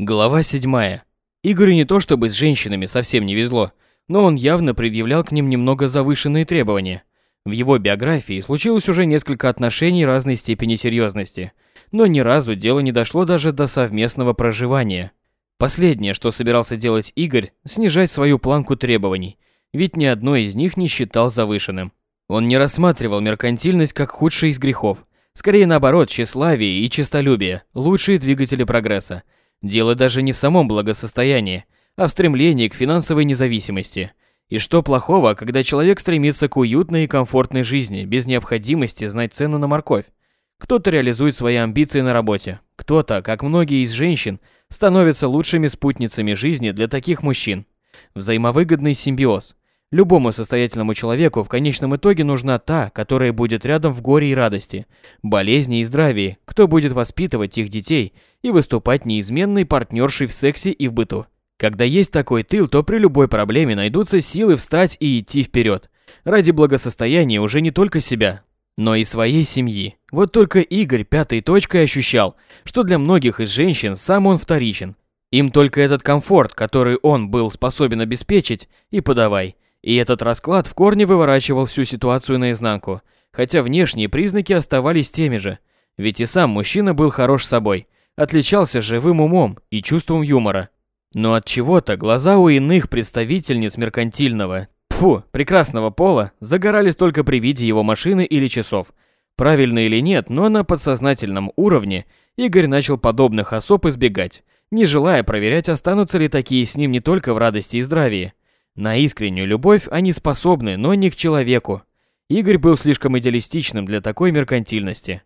Глава 7. Игорю не то чтобы с женщинами совсем не везло, но он явно предъявлял к ним немного завышенные требования. В его биографии случилось уже несколько отношений разной степени серьезности, но ни разу дело не дошло даже до совместного проживания. Последнее, что собирался делать Игорь, снижать свою планку требований, ведь ни одно из них не считал завышенным. Он не рассматривал меркантильность как худший из грехов, скорее наоборот, тщеславие и честолюбие – лучшие двигатели прогресса – Дело даже не в самом благосостоянии, а в стремлении к финансовой независимости. И что плохого, когда человек стремится к уютной и комфортной жизни, без необходимости знать цену на морковь? Кто-то реализует свои амбиции на работе, кто-то, как многие из женщин, становится лучшими спутницами жизни для таких мужчин. Взаимовыгодный симбиоз. Любому состоятельному человеку в конечном итоге нужна та, которая будет рядом в горе и радости, болезни и здравии, кто будет воспитывать их детей и выступать неизменной партнершей в сексе и в быту. Когда есть такой тыл, то при любой проблеме найдутся силы встать и идти вперед. Ради благосостояния уже не только себя, но и своей семьи. Вот только Игорь пятой точкой ощущал, что для многих из женщин сам он вторичен. Им только этот комфорт, который он был способен обеспечить, и подавай – и этот расклад в корне выворачивал всю ситуацию наизнанку, хотя внешние признаки оставались теми же. Ведь и сам мужчина был хорош собой, отличался живым умом и чувством юмора. Но от чего-то глаза у иных представительниц меркантильного, фу, прекрасного пола загорались только при виде его машины или часов. Правильно или нет, но на подсознательном уровне Игорь начал подобных особ избегать, не желая проверять, останутся ли такие с ним не только в радости и здравии, на искреннюю любовь они способны, но не к человеку. Игорь был слишком идеалистичным для такой меркантильности.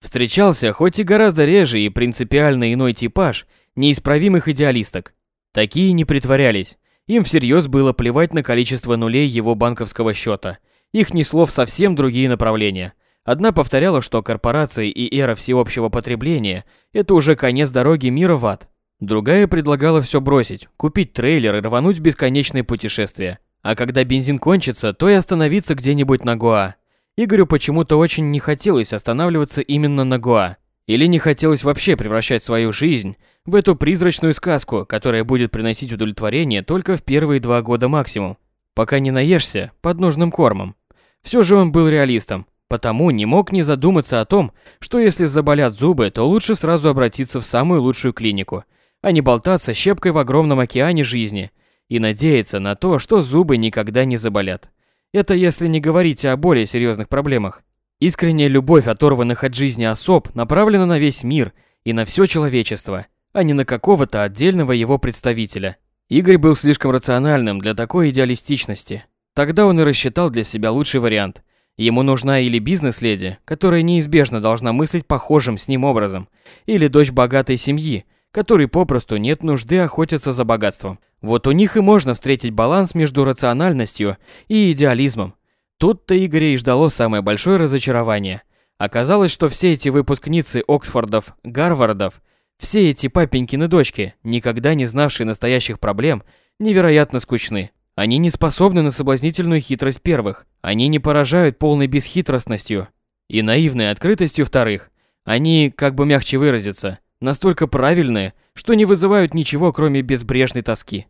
Встречался, хоть и гораздо реже, и принципиально иной типаж неисправимых идеалисток. Такие не притворялись. Им всерьез было плевать на количество нулей его банковского счета. Их несло в совсем другие направления. Одна повторяла, что корпорации и эра всеобщего потребления – это уже конец дороги мира в ад. Другая предлагала все бросить, купить трейлер и рвануть в бесконечное путешествие. А когда бензин кончится, то и остановиться где-нибудь на Гоа. Игорю почему-то очень не хотелось останавливаться именно на Гоа. Или не хотелось вообще превращать свою жизнь в эту призрачную сказку, которая будет приносить удовлетворение только в первые два года максимум, пока не наешься под нужным кормом. Все же он был реалистом, потому не мог не задуматься о том, что если заболят зубы, то лучше сразу обратиться в самую лучшую клинику – а не болтаться щепкой в огромном океане жизни и надеяться на то, что зубы никогда не заболят. Это если не говорить о более серьезных проблемах. Искренняя любовь оторванных от жизни особ направлена на весь мир и на все человечество, а не на какого-то отдельного его представителя. Игорь был слишком рациональным для такой идеалистичности. Тогда он и рассчитал для себя лучший вариант. Ему нужна или бизнес-леди, которая неизбежно должна мыслить похожим с ним образом, или дочь богатой семьи, которой попросту нет нужды охотиться за богатством. Вот у них и можно встретить баланс между рациональностью и идеализмом. Тут-то Игоря и ждало самое большое разочарование. Оказалось, что все эти выпускницы Оксфордов, Гарвардов, все эти папенькины дочки, никогда не знавшие настоящих проблем, невероятно скучны. Они не способны на соблазнительную хитрость первых, они не поражают полной бесхитростностью и наивной открытостью вторых. Они, как бы мягче выразиться, настолько правильные, что не вызывают ничего, кроме безбрежной тоски.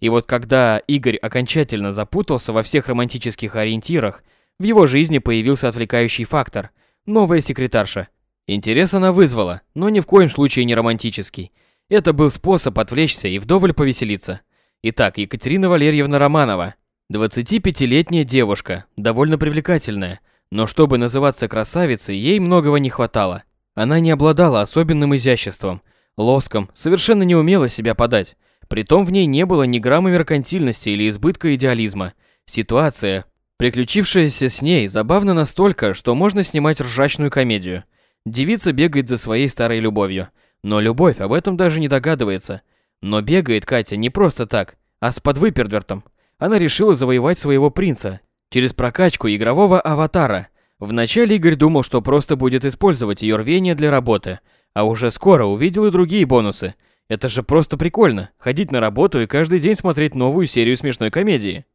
И вот когда Игорь окончательно запутался во всех романтических ориентирах, в его жизни появился отвлекающий фактор – новая секретарша. Интерес она вызвала, но ни в коем случае не романтический. Это был способ отвлечься и вдоволь повеселиться. Итак, Екатерина Валерьевна Романова, 25-летняя девушка, довольно привлекательная, но чтобы называться красавицей, ей многого не хватало. Она не обладала особенным изяществом, лоском, совершенно не умела себя подать. Притом в ней не было ни грамма меркантильности или избытка идеализма. Ситуация, приключившаяся с ней, забавна настолько, что можно снимать ржачную комедию. Девица бегает за своей старой любовью. Но любовь об этом даже не догадывается. Но бегает Катя не просто так, а с подвыпердвертом. Она решила завоевать своего принца через прокачку игрового аватара, Вначале Игорь думал, что просто будет использовать ее рвение для работы, а уже скоро увидел и другие бонусы. Это же просто прикольно, ходить на работу и каждый день смотреть новую серию смешной комедии.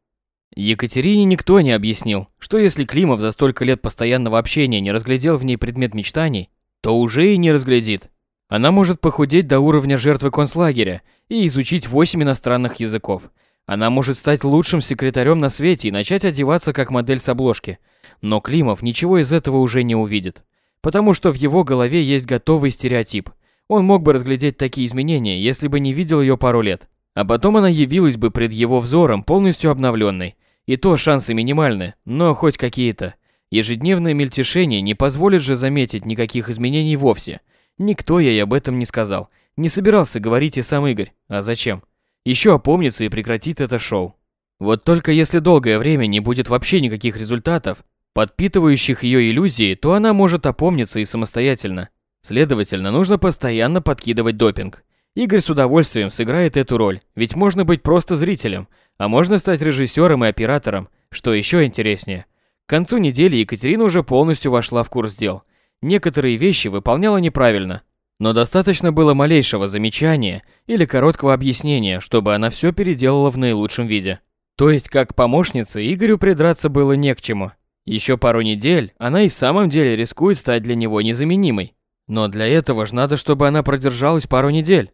Екатерине никто не объяснил, что если Климов за столько лет постоянного общения не разглядел в ней предмет мечтаний, то уже и не разглядит. Она может похудеть до уровня жертвы концлагеря и изучить 8 иностранных языков. Она может стать лучшим секретарем на свете и начать одеваться как модель с обложки. Но Климов ничего из этого уже не увидит. Потому что в его голове есть готовый стереотип. Он мог бы разглядеть такие изменения, если бы не видел ее пару лет. А потом она явилась бы пред его взором полностью обновленной. И то шансы минимальны, но хоть какие-то. Ежедневное мельтешение не позволит же заметить никаких изменений вовсе. Никто ей об этом не сказал. Не собирался говорить и сам Игорь. А зачем? Еще опомнится и прекратит это шоу. Вот только если долгое время не будет вообще никаких результатов, подпитывающих ее иллюзии, то она может опомниться и самостоятельно. Следовательно, нужно постоянно подкидывать допинг. Игорь с удовольствием сыграет эту роль, ведь можно быть просто зрителем, а можно стать режиссером и оператором, что еще интереснее. К концу недели Екатерина уже полностью вошла в курс дел. Некоторые вещи выполняла неправильно, но достаточно было малейшего замечания или короткого объяснения, чтобы она все переделала в наилучшем виде. То есть, как помощница, Игорю придраться было не к чему. Еще пару недель она и в самом деле рискует стать для него незаменимой. Но для этого же надо, чтобы она продержалась пару недель.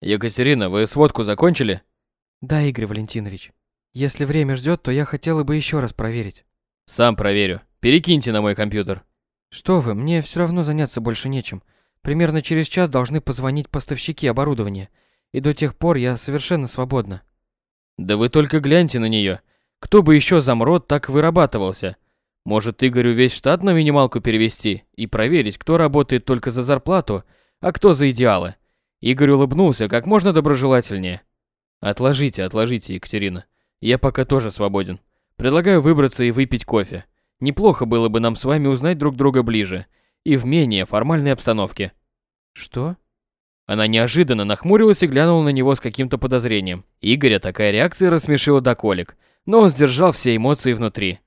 Екатерина, вы сводку закончили? Да, Игорь Валентинович. Если время ждет, то я хотела бы еще раз проверить. Сам проверю. Перекиньте на мой компьютер. Что вы, мне все равно заняться больше нечем. Примерно через час должны позвонить поставщики оборудования, и до тех пор я совершенно свободна. Да вы только гляньте на нее. Кто бы еще замрот так вырабатывался? Может, Игорю весь штат на минималку перевести и проверить, кто работает только за зарплату, а кто за идеалы? Игорь улыбнулся как можно доброжелательнее. Отложите, отложите, Екатерина. Я пока тоже свободен. Предлагаю выбраться и выпить кофе. Неплохо было бы нам с вами узнать друг друга ближе и в менее формальной обстановке. Что? Она неожиданно нахмурилась и глянула на него с каким-то подозрением. Игоря такая реакция рассмешила до колик, но он сдержал все эмоции внутри.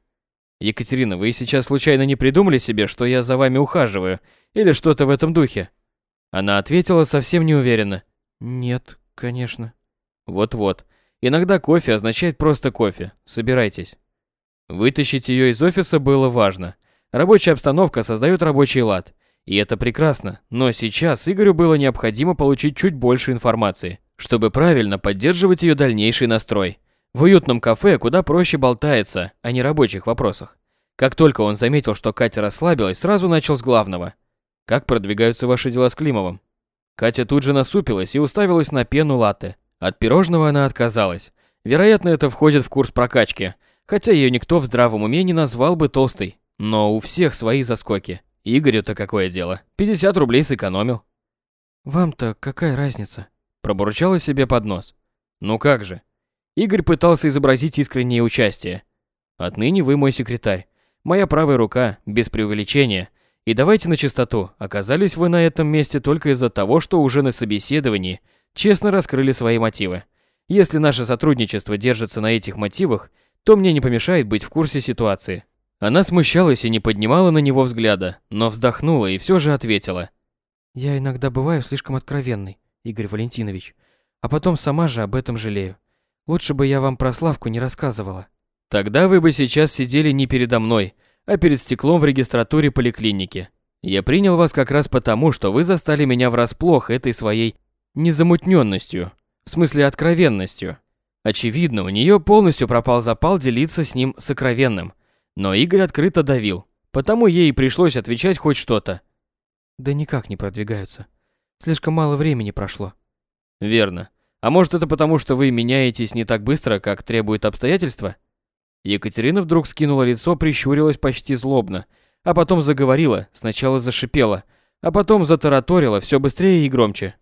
Екатерина, вы сейчас случайно не придумали себе, что я за вами ухаживаю, или что-то в этом духе? Она ответила совсем неуверенно. Нет, конечно. Вот-вот. Иногда кофе означает просто кофе. Собирайтесь. Вытащить ее из офиса было важно. Рабочая обстановка создает рабочий лад. И это прекрасно, но сейчас Игорю было необходимо получить чуть больше информации, чтобы правильно поддерживать ее дальнейший настрой. В уютном кафе куда проще болтается, а не рабочих вопросах. Как только он заметил, что Катя расслабилась, сразу начал с главного. «Как продвигаются ваши дела с Климовым?» Катя тут же насупилась и уставилась на пену латте. От пирожного она отказалась. Вероятно, это входит в курс прокачки, хотя ее никто в здравом уме не назвал бы толстой. Но у всех свои заскоки. Игорю-то какое дело? 50 рублей сэкономил. Вам-то какая разница? Пробурчала себе под нос. Ну как же? Игорь пытался изобразить искреннее участие. Отныне вы мой секретарь. Моя правая рука, без преувеличения. И давайте на чистоту, оказались вы на этом месте только из-за того, что уже на собеседовании честно раскрыли свои мотивы. Если наше сотрудничество держится на этих мотивах, то мне не помешает быть в курсе ситуации. Она смущалась и не поднимала на него взгляда, но вздохнула и все же ответила. «Я иногда бываю слишком откровенной, Игорь Валентинович, а потом сама же об этом жалею. Лучше бы я вам про Славку не рассказывала». «Тогда вы бы сейчас сидели не передо мной, а перед стеклом в регистратуре поликлиники. Я принял вас как раз потому, что вы застали меня врасплох этой своей незамутненностью, в смысле откровенностью. Очевидно, у нее полностью пропал запал делиться с ним сокровенным, но Игорь открыто давил, потому ей пришлось отвечать хоть что-то. Да никак не продвигаются. Слишком мало времени прошло. Верно. А может это потому, что вы меняетесь не так быстро, как требуют обстоятельства? Екатерина вдруг скинула лицо, прищурилась почти злобно, а потом заговорила, сначала зашипела, а потом затараторила все быстрее и громче.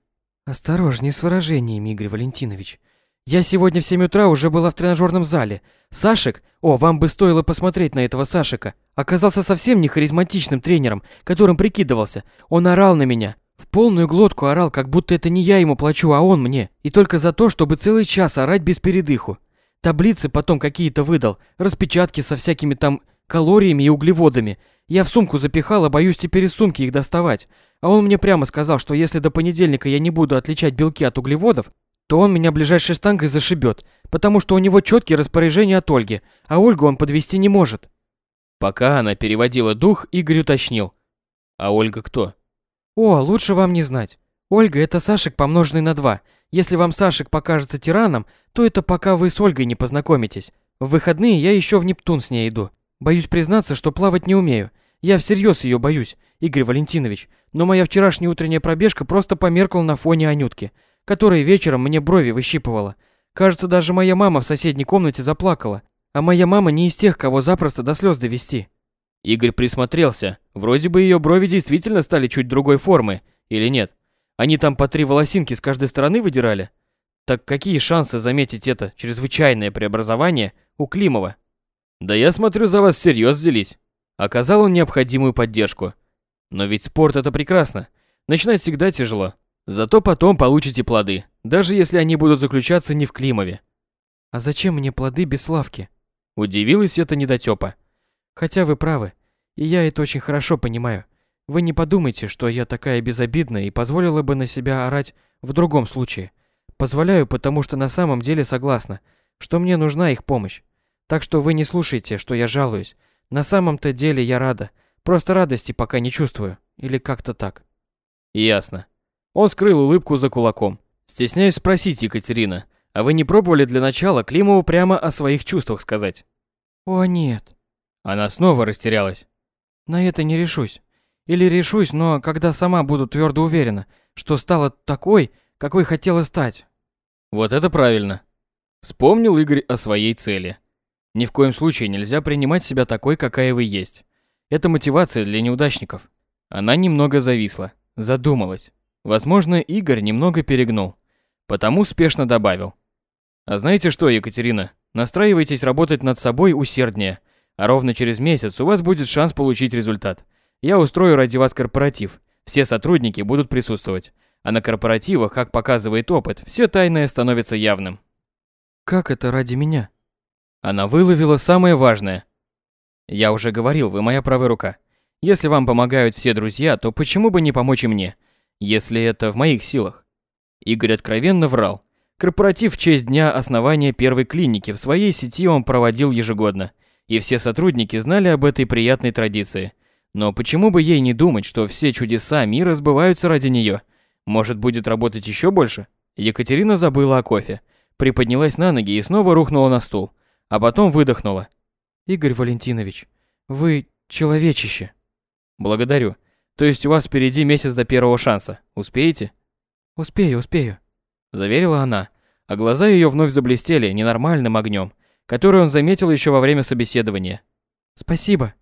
«Осторожней с выражениями, Игорь Валентинович. Я сегодня в 7 утра уже была в тренажерном зале. Сашек, о, вам бы стоило посмотреть на этого Сашика. Оказался совсем не харизматичным тренером, которым прикидывался. Он орал на меня. В полную глотку орал, как будто это не я ему плачу, а он мне. И только за то, чтобы целый час орать без передыху. Таблицы потом какие-то выдал, распечатки со всякими там калориями и углеводами. Я в сумку запихала, боюсь теперь из сумки их доставать. А он мне прямо сказал, что если до понедельника я не буду отличать белки от углеводов, то он меня ближайшей штангой зашибет, потому что у него четкие распоряжения от Ольги, а Ольгу он подвести не может. Пока она переводила дух, Игорь уточнил. А Ольга кто? О, лучше вам не знать. Ольга – это Сашек, помноженный на два. Если вам Сашек покажется тираном, то это пока вы с Ольгой не познакомитесь. В выходные я еще в Нептун с ней иду. Боюсь признаться, что плавать не умею. Я всерьез ее боюсь, Игорь Валентинович. Но моя вчерашняя утренняя пробежка просто померкла на фоне Анютки, которая вечером мне брови выщипывала. Кажется, даже моя мама в соседней комнате заплакала. А моя мама не из тех, кого запросто до слез довести. Игорь присмотрелся. Вроде бы ее брови действительно стали чуть другой формы, или нет? Они там по три волосинки с каждой стороны выдирали? Так какие шансы заметить это чрезвычайное преобразование у Климова? Да я смотрю, за вас всерьез взялись. Оказал он необходимую поддержку. Но ведь спорт это прекрасно. Начинать всегда тяжело. Зато потом получите плоды, даже если они будут заключаться не в Климове. А зачем мне плоды без Славки? Удивилась это недотёпа. Хотя вы правы, и я это очень хорошо понимаю. Вы не подумайте, что я такая безобидная и позволила бы на себя орать в другом случае. Позволяю, потому что на самом деле согласна, что мне нужна их помощь. Так что вы не слушайте, что я жалуюсь. На самом-то деле я рада. Просто радости пока не чувствую. Или как-то так. Ясно. Он скрыл улыбку за кулаком. Стесняюсь спросить, Екатерина, а вы не пробовали для начала Климову прямо о своих чувствах сказать? О, нет. Она снова растерялась. На это не решусь. Или решусь, но когда сама буду твердо уверена, что стала такой, какой хотела стать. Вот это правильно. Вспомнил Игорь о своей цели. Ни в коем случае нельзя принимать себя такой, какая вы есть. Это мотивация для неудачников. Она немного зависла, задумалась. Возможно, Игорь немного перегнул. Потому спешно добавил. А знаете что, Екатерина, настраивайтесь работать над собой усерднее – а ровно через месяц у вас будет шанс получить результат. Я устрою ради вас корпоратив. Все сотрудники будут присутствовать. А на корпоративах, как показывает опыт, все тайное становится явным. Как это ради меня? Она выловила самое важное. Я уже говорил, вы моя правая рука. Если вам помогают все друзья, то почему бы не помочь и мне, если это в моих силах? Игорь откровенно врал. Корпоратив в честь дня основания первой клиники в своей сети он проводил ежегодно – и все сотрудники знали об этой приятной традиции. Но почему бы ей не думать, что все чудеса мира сбываются ради нее? Может, будет работать еще больше? Екатерина забыла о кофе, приподнялась на ноги и снова рухнула на стул, а потом выдохнула. «Игорь Валентинович, вы человечище». «Благодарю. То есть у вас впереди месяц до первого шанса. Успеете?» «Успею, успею», – заверила она, а глаза ее вновь заблестели ненормальным огнем – которую он заметил еще во время собеседования. Спасибо.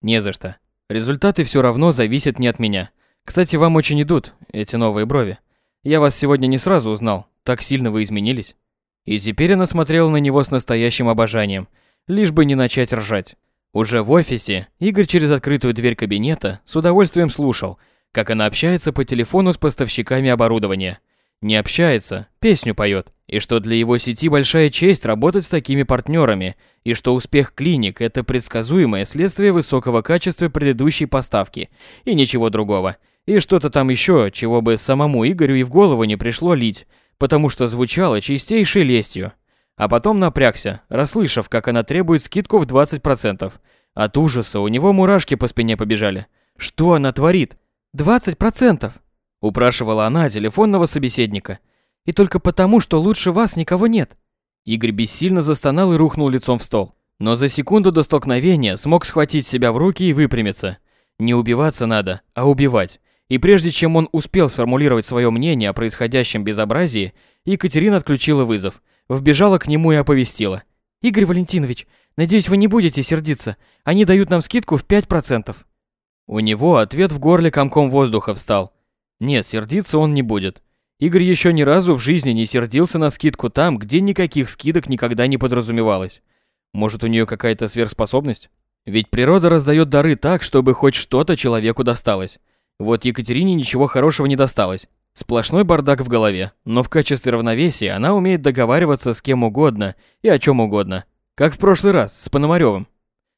Не за что. Результаты все равно зависят не от меня. Кстати, вам очень идут эти новые брови. Я вас сегодня не сразу узнал, так сильно вы изменились. И теперь она смотрела на него с настоящим обожанием, лишь бы не начать ржать. Уже в офисе Игорь через открытую дверь кабинета с удовольствием слушал, как она общается по телефону с поставщиками оборудования – не общается, песню поет, и что для его сети большая честь работать с такими партнерами, и что успех клиник – это предсказуемое следствие высокого качества предыдущей поставки, и ничего другого. И что-то там еще, чего бы самому Игорю и в голову не пришло лить, потому что звучало чистейшей лестью. А потом напрягся, расслышав, как она требует скидку в 20%. От ужаса у него мурашки по спине побежали. Что она творит? 20%! Упрашивала она телефонного собеседника. И только потому, что лучше вас никого нет. Игорь бессильно застонал и рухнул лицом в стол. Но за секунду до столкновения смог схватить себя в руки и выпрямиться. Не убиваться надо, а убивать. И прежде чем он успел сформулировать свое мнение о происходящем безобразии, Екатерина отключила вызов, вбежала к нему и оповестила. «Игорь Валентинович, надеюсь, вы не будете сердиться. Они дают нам скидку в 5%. У него ответ в горле комком воздуха встал. Нет, сердиться он не будет. Игорь еще ни разу в жизни не сердился на скидку там, где никаких скидок никогда не подразумевалось. Может, у нее какая-то сверхспособность? Ведь природа раздает дары так, чтобы хоть что-то человеку досталось. Вот Екатерине ничего хорошего не досталось. Сплошной бардак в голове, но в качестве равновесия она умеет договариваться с кем угодно и о чем угодно. Как в прошлый раз с Пономаревым.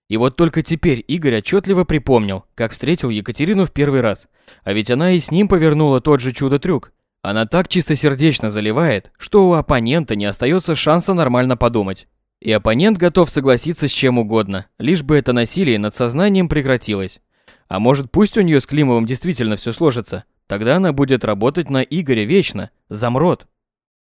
И вот только теперь Игорь отчетливо припомнил, как встретил Екатерину в первый раз. А ведь она и с ним повернула тот же чудо-трюк. Она так чистосердечно заливает, что у оппонента не остается шанса нормально подумать. И оппонент готов согласиться с чем угодно, лишь бы это насилие над сознанием прекратилось. А может, пусть у нее с Климовым действительно все сложится, Тогда она будет работать на Игоря вечно, замрот.